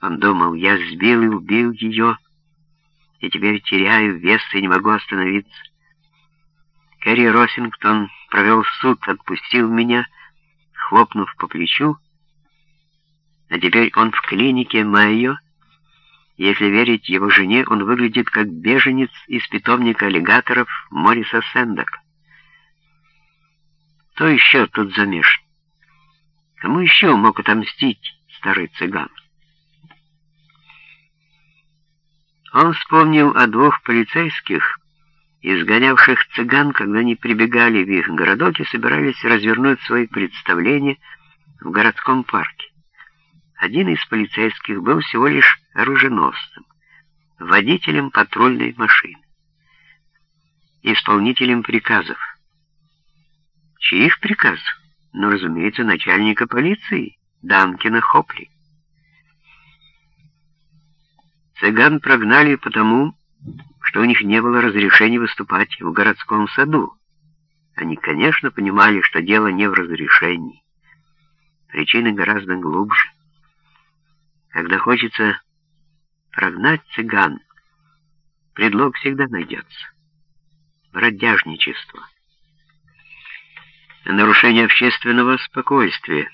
Он думал, я сбил и убил ее, и теперь теряю вес и не могу остановиться. Кэрри Росингтон провел суд, отпустил меня, хлопнув по плечу, а теперь он в клинике Майо. Если верить его жене, он выглядит как беженец из питомника аллигаторов Мориса Сэндока. Кто еще тут замешан? Кому еще мог отомстить старый цыган? Он вспомнил о двух полицейских, изгонявших цыган, когда они прибегали в их городок и собирались развернуть свои представления в городском парке. Один из полицейских был всего лишь оруженосцем, водителем патрульной машины, исполнителем приказов. Чьих приказов? Ну, разумеется, начальника полиции, Данкина Хопли. Цыган прогнали потому, что у них не было разрешения выступать в городском саду. Они, конечно, понимали, что дело не в разрешении. Причины гораздо глубже. Когда хочется прогнать цыган, предлог всегда найдется. Бродяжничество. Нарушение общественного спокойствия,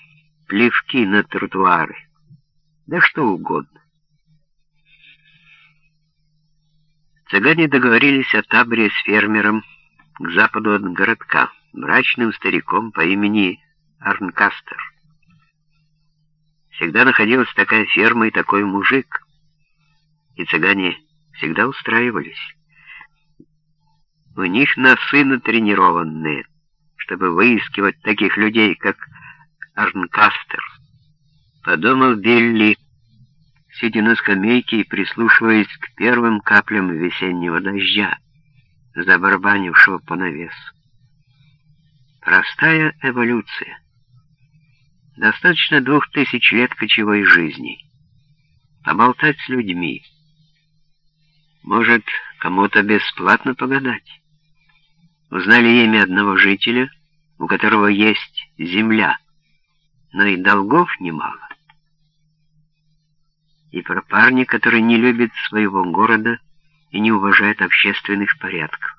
плевки на тротуары, да что угодно. Цыгане договорились о таборе с фермером к западу от городка, мрачным стариком по имени Арнкастер. Всегда находилась такая ферма и такой мужик. И цыгане всегда устраивались. У них носы натренированные, чтобы выискивать таких людей, как Арнкастер. Подумал Билли, сидя на скамейке и прислушиваясь к первым каплям весеннего дождя, забарбанившего по навесу. Простая эволюция. Достаточно двух тысяч лет кочевой жизни. Поболтать с людьми. Может, кому-то бесплатно погадать. Узнали имя одного жителя, у которого есть земля, но и долгов немало. И про парня, который не любит своего города и не уважает общественных порядков.